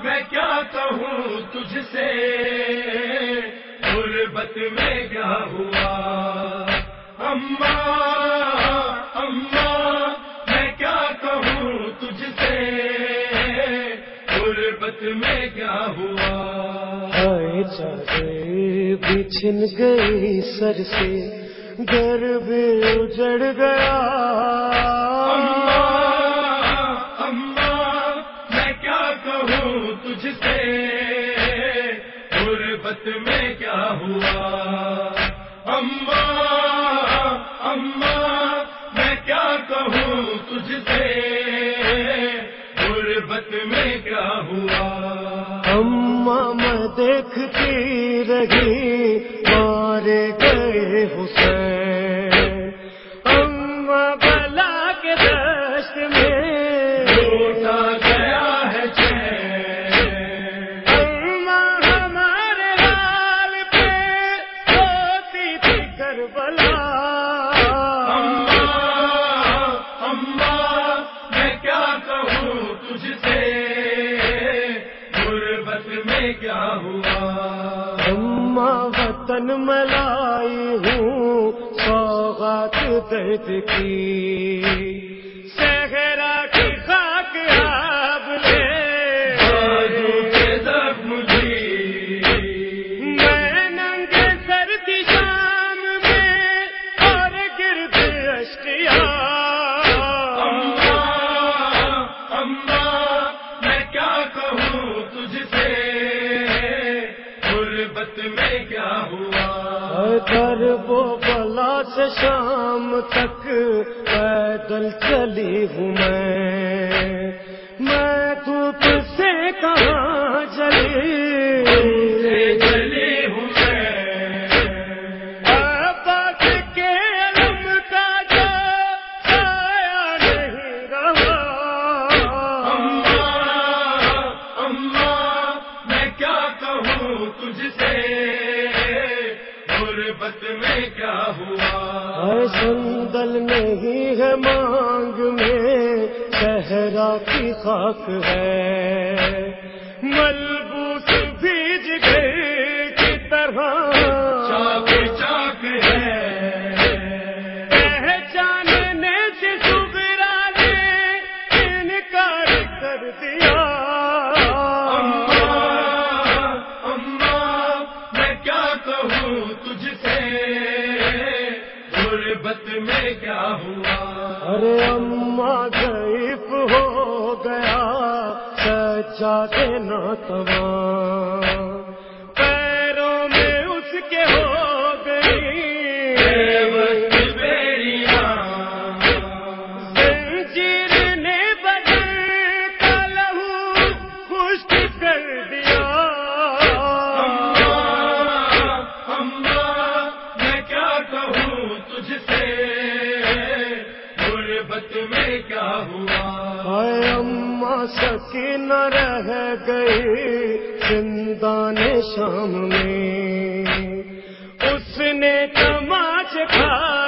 میں کیا کہوں تجھ سے؟ غربت میں کیا ہوا؟ میں کیا کہوں تجھ سے؟ غربت میں کیا ہوا؟ بچھن گئی سر سے گھر بھی اجڑ گیا۔ ہوا۔ اما اما، میں کیا کہوں تجھ سے؟ غربت میں کیا ہوا؟ اما، میں دیکھتی رہی، مارے گئے حسین۔ وطن ملائی ہوں سوغات درد کی۔ صحرا کیا ہوا؟ وہ بلا سے شام تک پیدل چلی ہوں میں میں دھوپ سے کہاں چلی تجھ سے؟ غربت میں کیا ہوا؟ سندل نہیں ہے مانگ میں، صحرا کی خاک ہے۔ ملبوس بھیج گئے ارے اماں ضعیف ہو گیا سچا دینا تمام۔ غربت میں کیا ہوا؟ ہائے اما سکین رہ گئی زندان شام میں۔ اس نے تماچ کھا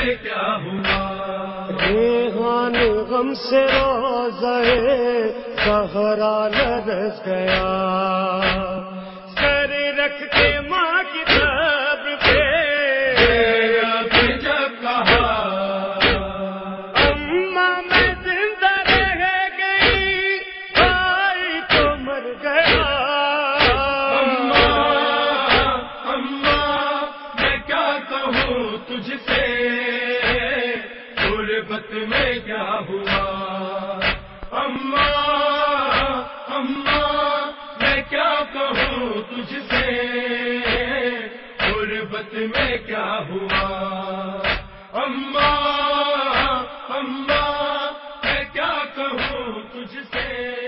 کیا ہوا ریحان غم سے روزے سہرا لرس گیا۔ سر رکھ کے ماں کی تب پہ جب کہا اما میں زندہ رہ گئی بھائی تو مر گیا۔ سے غربت میں کیا ہوا؟ اماں اماں میں کیا کہوں تجھ سے؟ غربت میں کیا ہوا؟ اماں اماں میں کیا کہوں تجھ سے؟